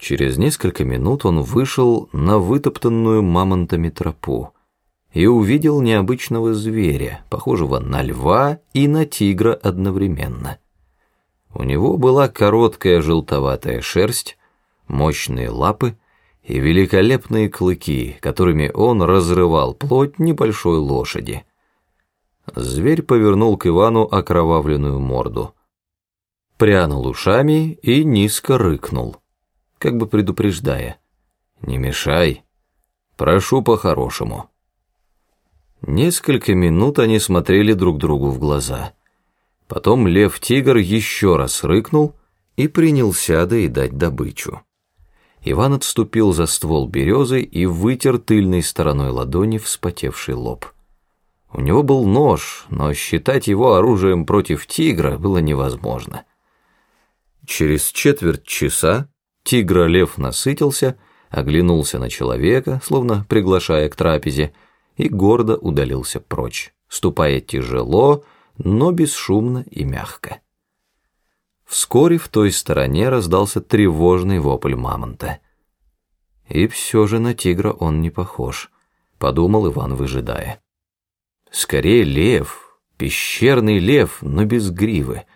Через несколько минут он вышел на вытоптанную мамонтами тропу и увидел необычного зверя, похожего на льва и на тигра одновременно. У него была короткая желтоватая шерсть, мощные лапы и великолепные клыки, которыми он разрывал плоть небольшой лошади. Зверь повернул к Ивану окровавленную морду, прянул ушами и низко рыкнул как бы предупреждая. «Не мешай. Прошу по-хорошему». Несколько минут они смотрели друг другу в глаза. Потом лев-тигр еще раз рыкнул и принялся доедать добычу. Иван отступил за ствол березы и вытер тыльной стороной ладони вспотевший лоб. У него был нож, но считать его оружием против тигра было невозможно. Через четверть часа Тигра-лев насытился, оглянулся на человека, словно приглашая к трапезе, и гордо удалился прочь, ступая тяжело, но бесшумно и мягко. Вскоре в той стороне раздался тревожный вопль мамонта. И все же на тигра он не похож, подумал Иван, выжидая. Скорее лев, пещерный лев, но без гривы —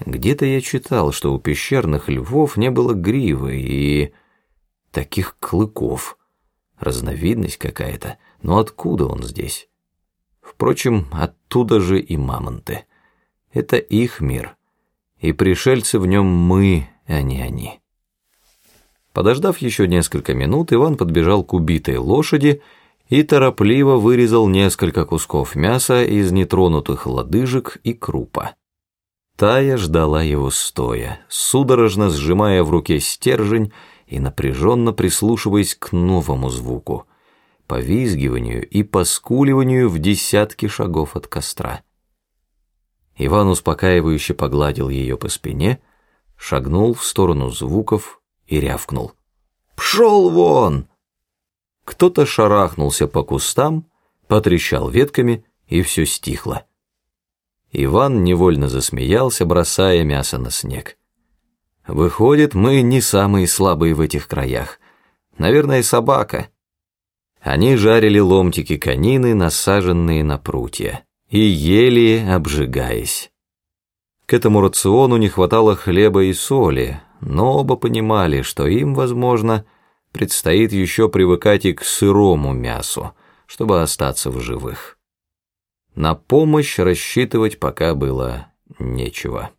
где-то я читал, что у пещерных львов не было гривы и... таких клыков. Разновидность какая-то, но откуда он здесь? Впрочем, оттуда же и мамонты. Это их мир, и пришельцы в нем мы, а не они. Подождав еще несколько минут, Иван подбежал к убитой лошади и торопливо вырезал несколько кусков мяса из нетронутых лодыжек и крупа. Тая ждала его стоя, судорожно сжимая в руке стержень и напряженно прислушиваясь к новому звуку, повизгиванию и поскуливанию в десятки шагов от костра. Иван успокаивающе погладил ее по спине, шагнул в сторону звуков и рявкнул. «Пшел вон!» Кто-то шарахнулся по кустам, потрещал ветками, и все стихло. Иван невольно засмеялся, бросая мясо на снег. Выходит, мы не самые слабые в этих краях. Наверное, собака. Они жарили ломтики конины, насаженные на прутья, и ели, обжигаясь. К этому рациону не хватало хлеба и соли, но оба понимали, что им, возможно, предстоит еще привыкать и к сырому мясу, чтобы остаться в живых. На помощь рассчитывать пока было нечего.